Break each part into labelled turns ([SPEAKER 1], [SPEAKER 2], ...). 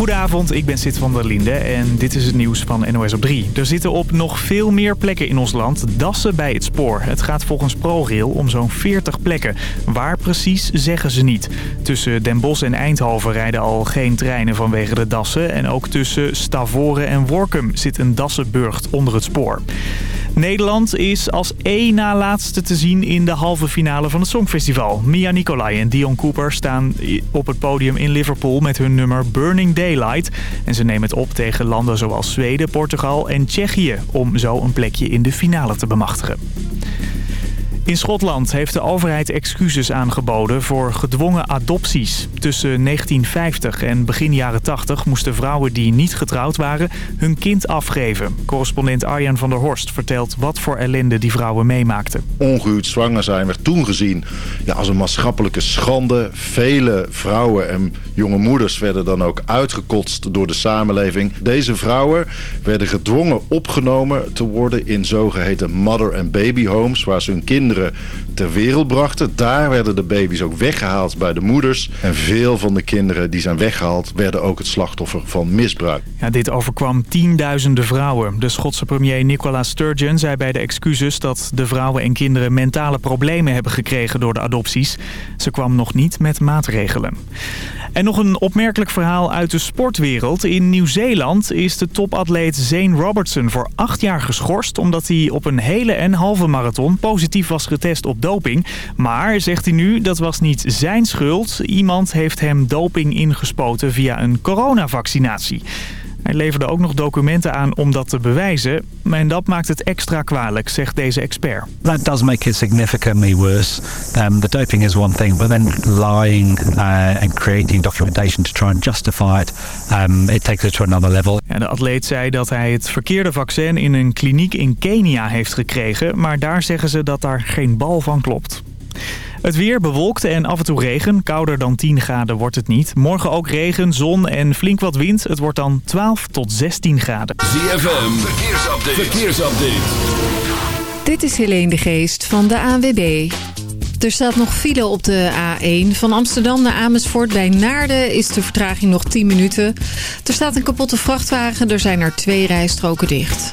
[SPEAKER 1] Goedenavond, ik ben Sid van der Linde en dit is het nieuws van NOS op 3. Er zitten op nog veel meer plekken in ons land dassen bij het spoor. Het gaat volgens ProRail om zo'n 40 plekken. Waar precies zeggen ze niet. Tussen Den Bosch en Eindhoven rijden al geen treinen vanwege de dassen. En ook tussen Stavoren en Workum zit een dassenburgt onder het spoor. Nederland is als één na laatste te zien in de halve finale van het Songfestival. Mia Nicolai en Dion Cooper staan op het podium in Liverpool met hun nummer Burning Daylight. En ze nemen het op tegen landen zoals Zweden, Portugal en Tsjechië om zo een plekje in de finale te bemachtigen. In Schotland heeft de overheid excuses aangeboden voor gedwongen adopties. Tussen 1950 en begin jaren 80 moesten vrouwen die niet getrouwd waren hun kind afgeven. Correspondent Arjan van der Horst vertelt wat voor ellende die vrouwen meemaakten.
[SPEAKER 2] Ongehuwd zwanger zijn werd toen gezien ja, als een maatschappelijke schande. Vele vrouwen en jonge moeders werden dan ook uitgekotst door de samenleving. Deze vrouwen werden gedwongen opgenomen te worden in zogeheten mother- en baby homes... waar ze hun kinderen kinderen. Ter wereld brachten. Daar werden de baby's ook weggehaald bij de moeders. En veel van de kinderen die zijn weggehaald werden ook het slachtoffer van misbruik.
[SPEAKER 1] Ja, dit overkwam tienduizenden vrouwen. De Schotse premier Nicola Sturgeon zei bij de excuses dat de vrouwen en kinderen mentale problemen hebben gekregen door de adopties. Ze kwam nog niet met maatregelen. En nog een opmerkelijk verhaal uit de sportwereld. In Nieuw-Zeeland is de topatleet Zane Robertson voor acht jaar geschorst... omdat hij op een hele en halve marathon positief was getest op doping. Maar, zegt hij nu, dat was niet zijn schuld. Iemand heeft hem doping ingespoten via een coronavaccinatie. Hij leverde ook nog documenten aan om dat te bewijzen. En dat maakt het extra kwalijk, zegt deze expert.
[SPEAKER 3] That does make it significantly worse. Um, the doping is one thing, but then lying uh, and creating documentation to try and justify it, um, it takes it to another level.
[SPEAKER 1] Ja, de atleet zei dat hij het verkeerde vaccin in een kliniek in Kenia heeft gekregen. Maar daar zeggen ze dat daar geen bal van klopt. Het weer bewolkt en af en toe regen. Kouder dan 10 graden wordt het niet. Morgen ook regen, zon en flink wat wind. Het wordt dan 12 tot 16 graden.
[SPEAKER 4] ZFM, verkeersupdate. verkeersupdate.
[SPEAKER 5] Dit is Helene de Geest van de ANWB. Er staat nog file op de A1. Van Amsterdam naar Amersfoort bij Naarden is de vertraging nog 10 minuten. Er staat een kapotte vrachtwagen. Er zijn er twee rijstroken dicht.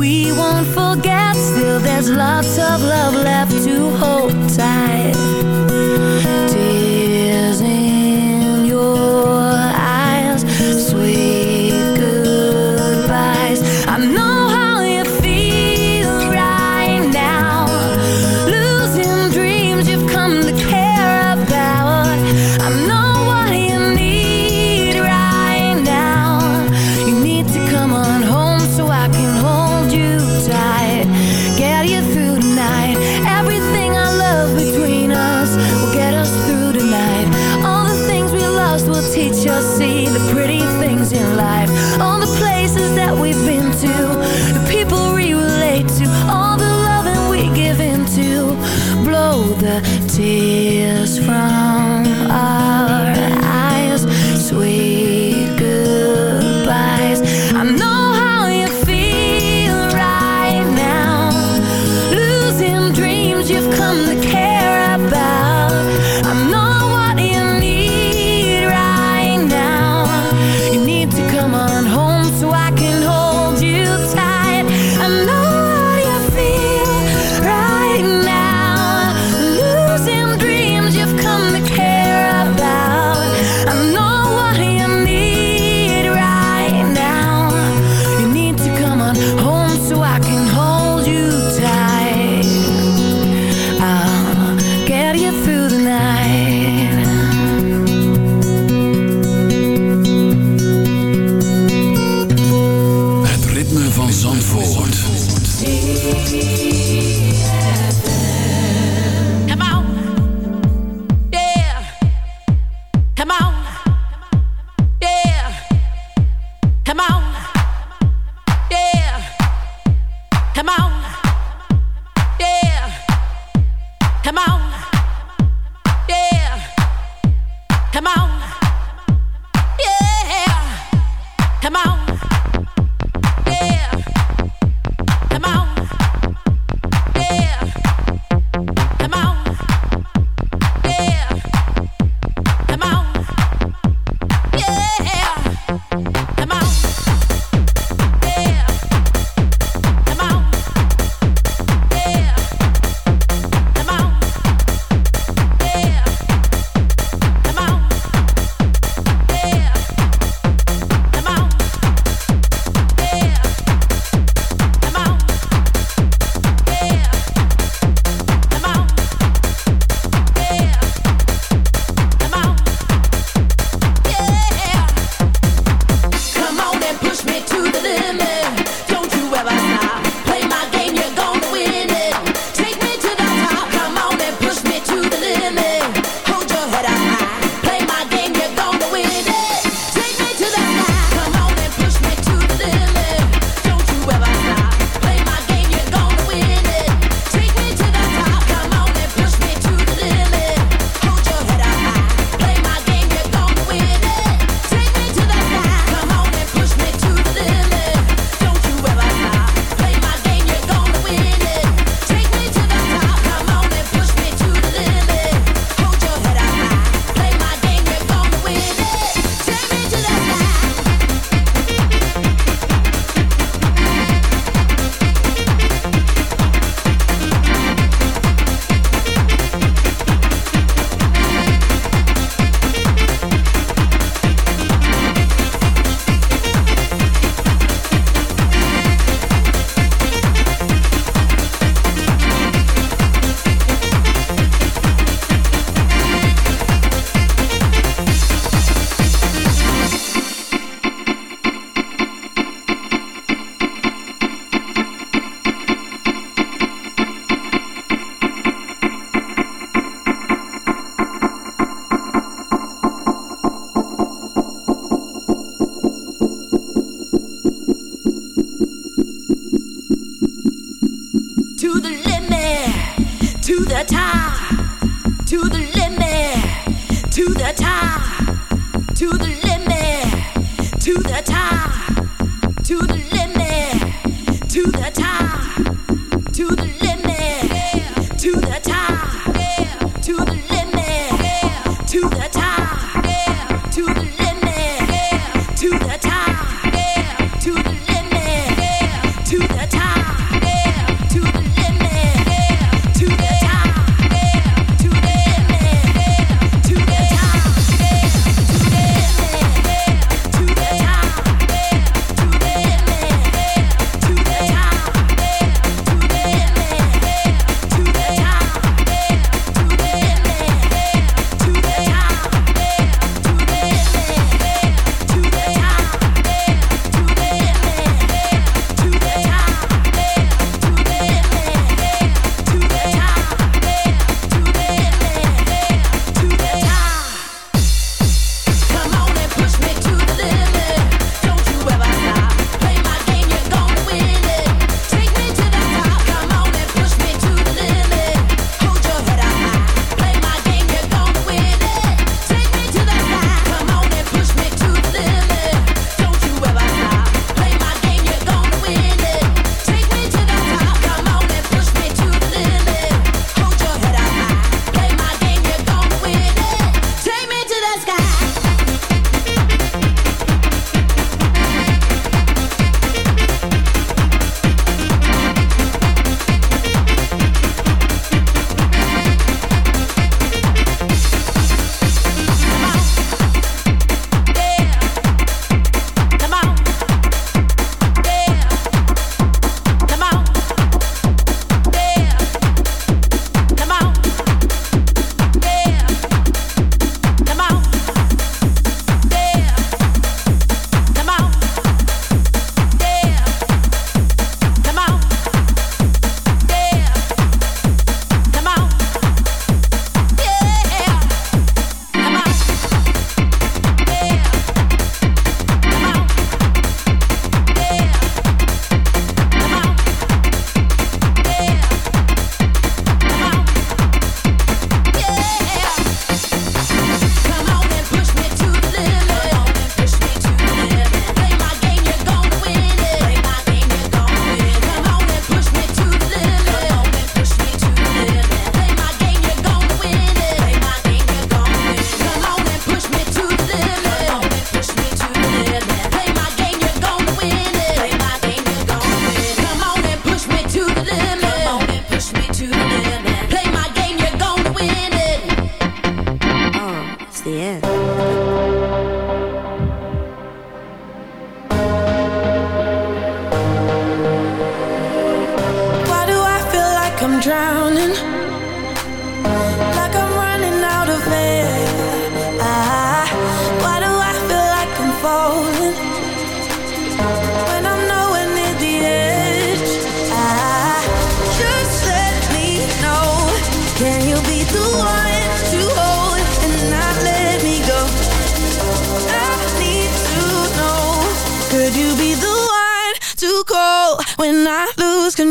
[SPEAKER 6] we won't forget Still there's lots of love left to hold tight.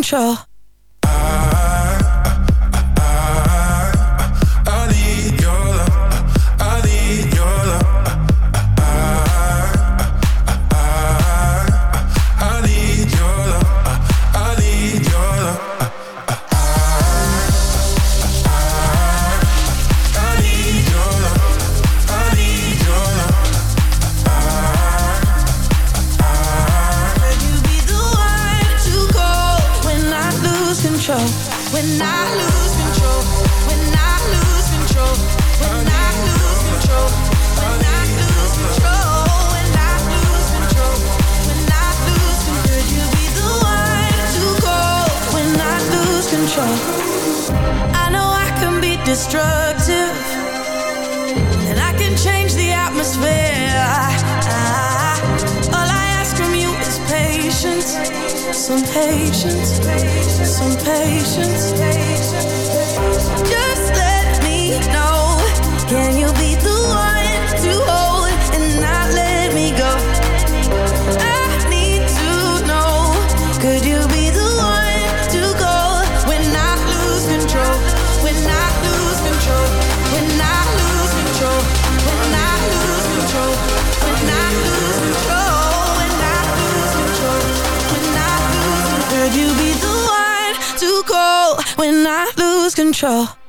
[SPEAKER 6] sure. Lose control.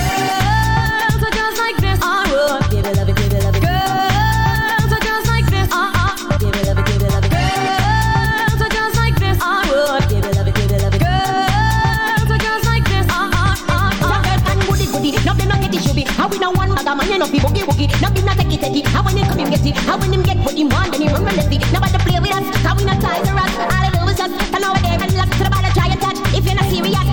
[SPEAKER 7] must be boogie woogie. Now be not take it steady. How when him come him get it. How when him get what he want then he run relentlessly. Now to play with us, how we not ties the rats. All I do is just turn over there and left to the ball of giant touch. If you're not serious.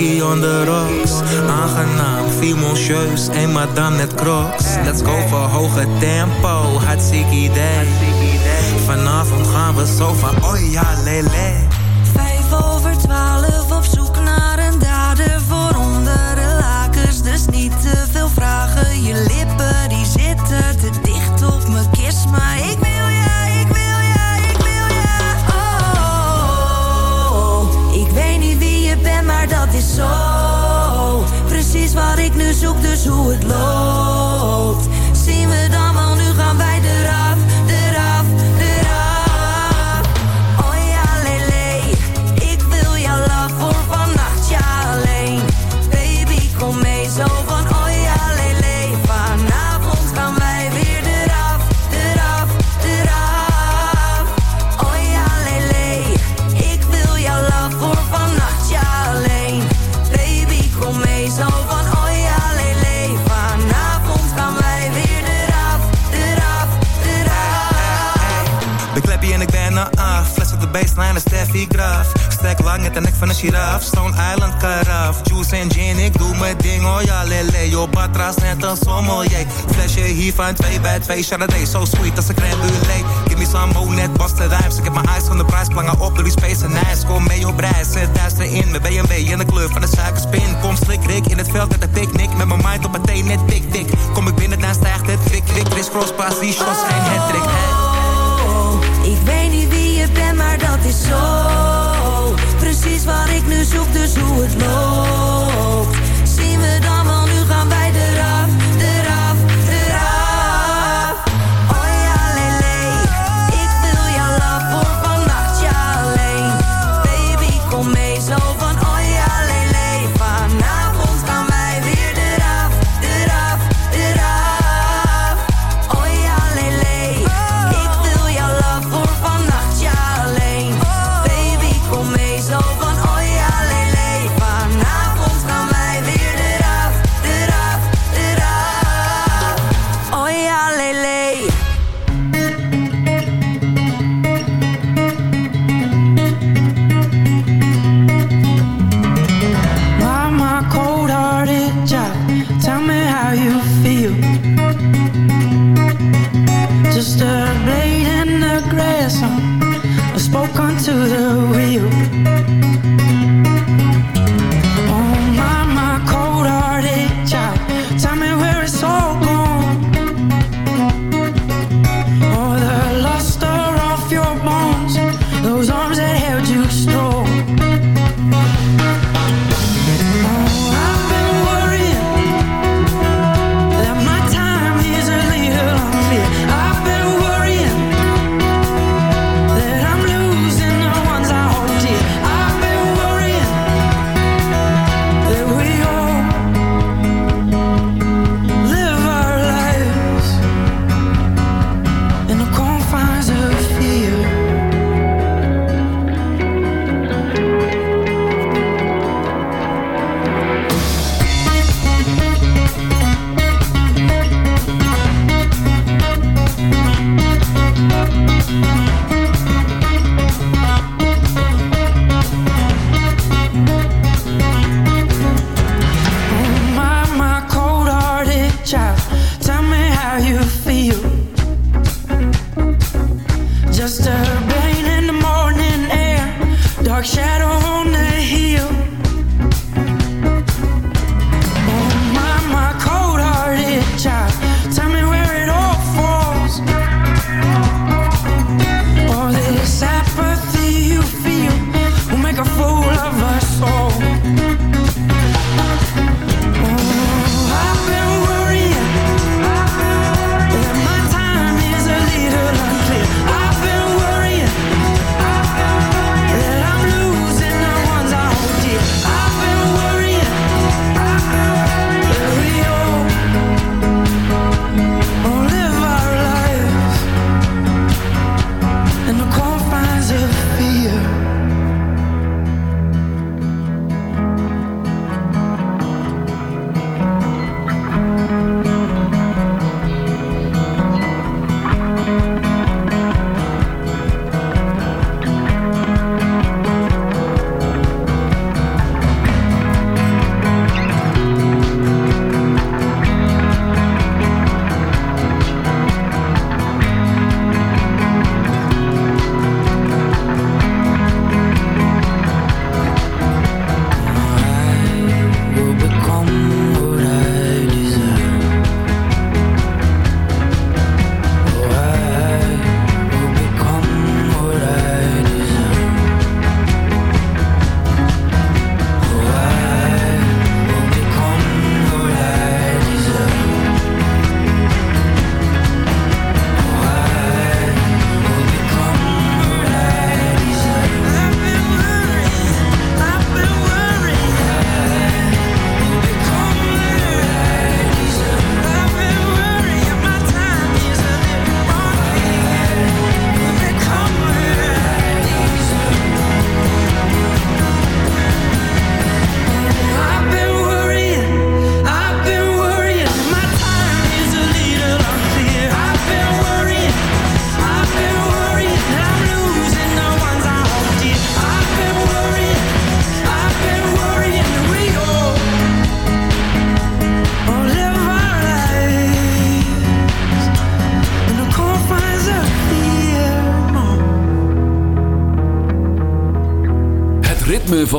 [SPEAKER 8] Nicky on the
[SPEAKER 9] rocks. Aangenaam, fimoncieus en madame net crocs. Let's go voor hoge tempo, had ziek idee. Vanavond gaan we zo van oh ja lele.
[SPEAKER 6] Vijf over twaalf op zoek naar een dader. Voor onder de lakens, dus niet te veel vragen. Je lippen die zitten te dicht op mijn kist, maar ik
[SPEAKER 9] ben you would love graaf. Strijk lang het de nek van een giraaf. Stone Island karaf. Juice en gin, ik doe mijn ding. Oh ja, lele. Yo, batra's net een sommelier. Flesje hier van 2 bij 2 Chardonnay. Zo so sweet als een crème. Give me some mo, net was de rijms. Ik heb mijn eyes van de prijs. Plangen op de space en nice. Kom mee op reis. Zet duister in mijn BMW in de kleur van de suikerspin. Kom slik, rik in het veld met een picnic. Met mijn mind op meteen net tik tik. Kom ik binnen, dan stijgt het. Krik, krik, crisscross, cross, pass, die shots
[SPEAKER 6] zijn het trick.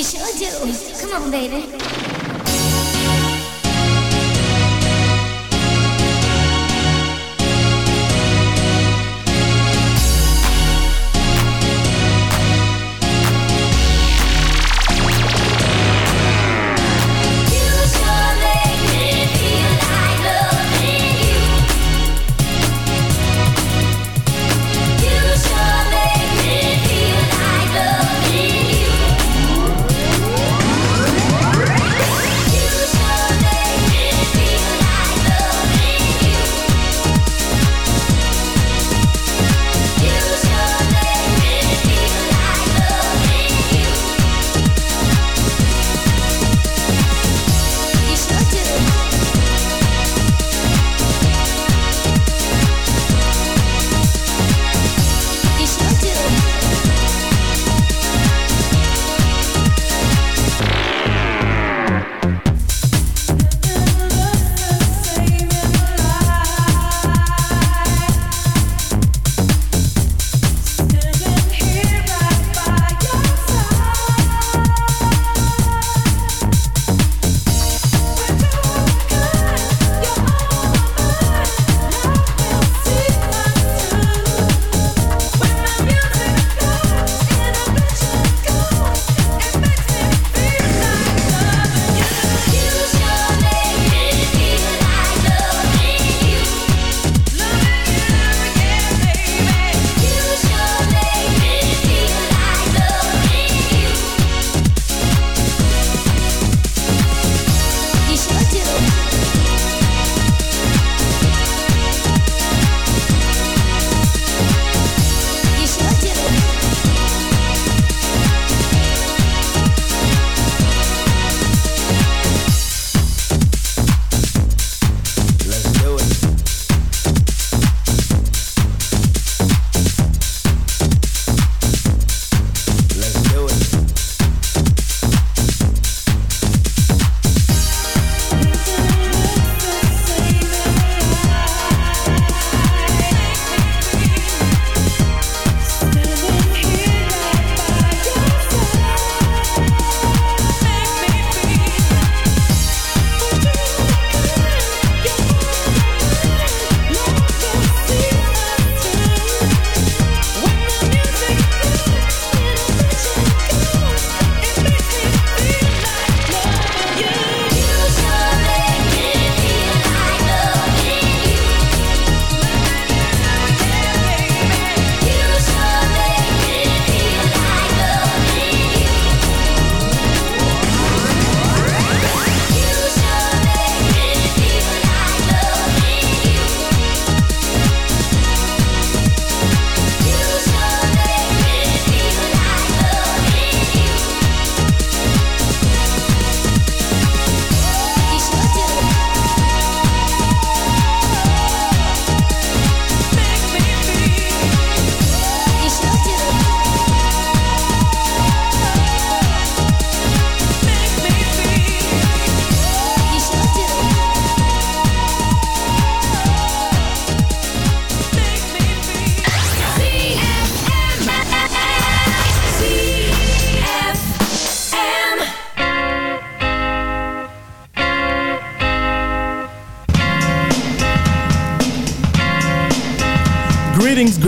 [SPEAKER 6] This should. Come on,
[SPEAKER 10] baby.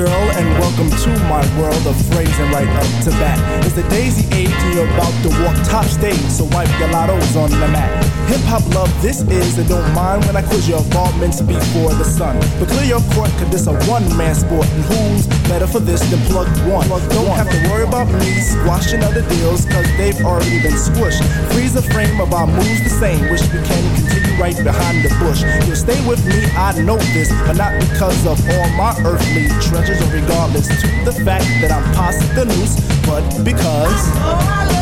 [SPEAKER 10] Girl, and welcome to my world of phrasing right up to bat. It's the daisy age, and you're about to walk top stage, so wipe your lottos on the mat. Hip hop love, this is, and don't mind when I quiz your involvements before the sun. But clear your court, cause this a one man sport, and who's better for this than plug one? Don't have to worry about me squashing other deals, cause they've already been squished. Freeze the frame of our moves the same, wish we can continue right behind the bush. You'll stay with me, I know this, but not because of all my earthly treasures, regardless to the fact that I'm past the noose, but because. I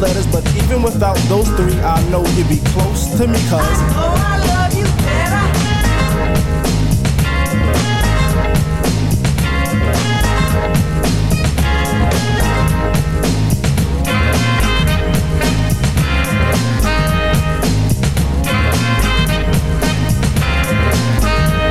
[SPEAKER 10] letters, but even without those three, I know you'd be close to me, cuz. Oh, I love you better.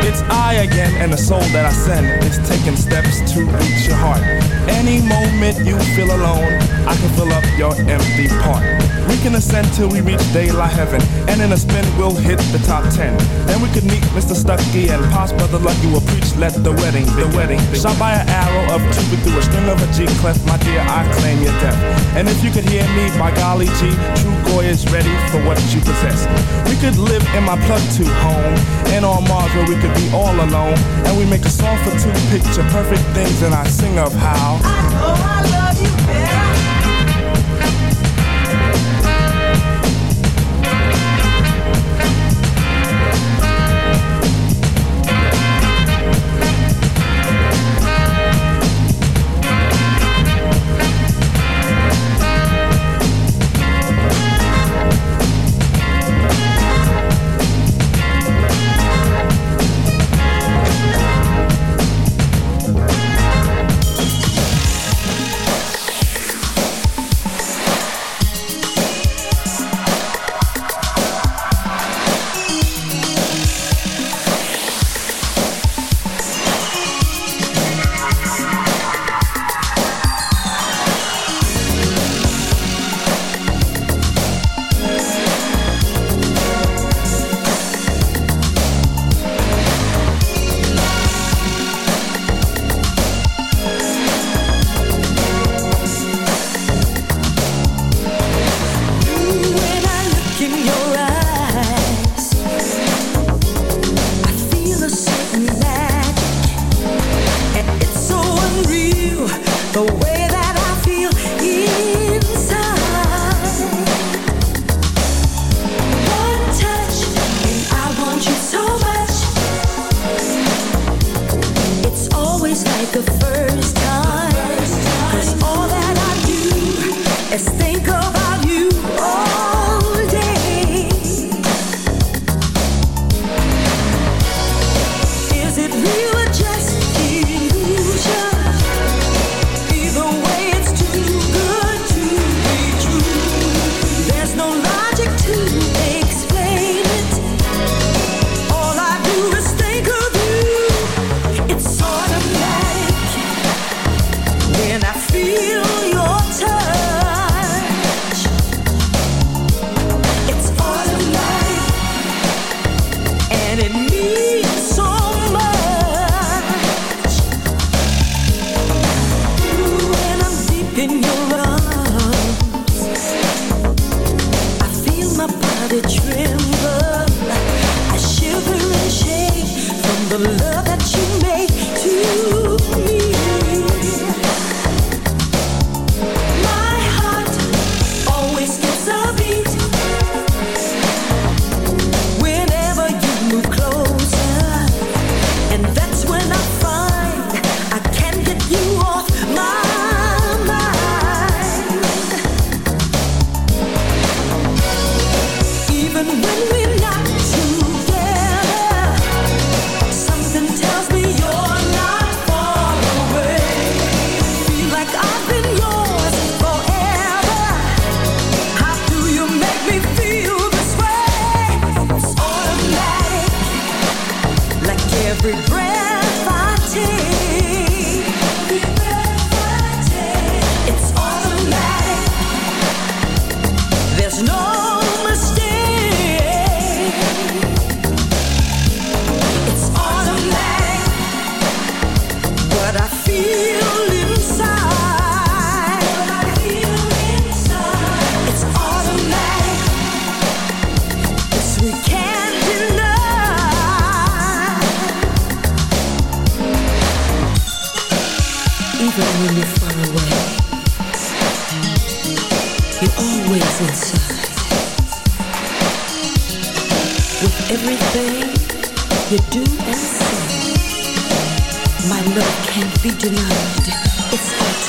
[SPEAKER 10] It's I again, and the soul that I send is taking steps to reach your heart. Any moment you feel alone, I can fill up your empty part. We can ascend till we reach daylight heaven, and in a spin we'll hit the top ten. Then we could meet Mr. Stucky and Pops Brother Lucky will preach. Let the wedding, the wedding, shot by an arrow of Cupid through a string of a G clef. My dear, I claim your death. And if you could hear me, by golly G, True Goy is ready for what you possess. We could live in my plug to home, and on Mars where we could be all alone. And we make a song for two picture perfect things, and I sing of how. I
[SPEAKER 4] know I love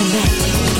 [SPEAKER 11] connected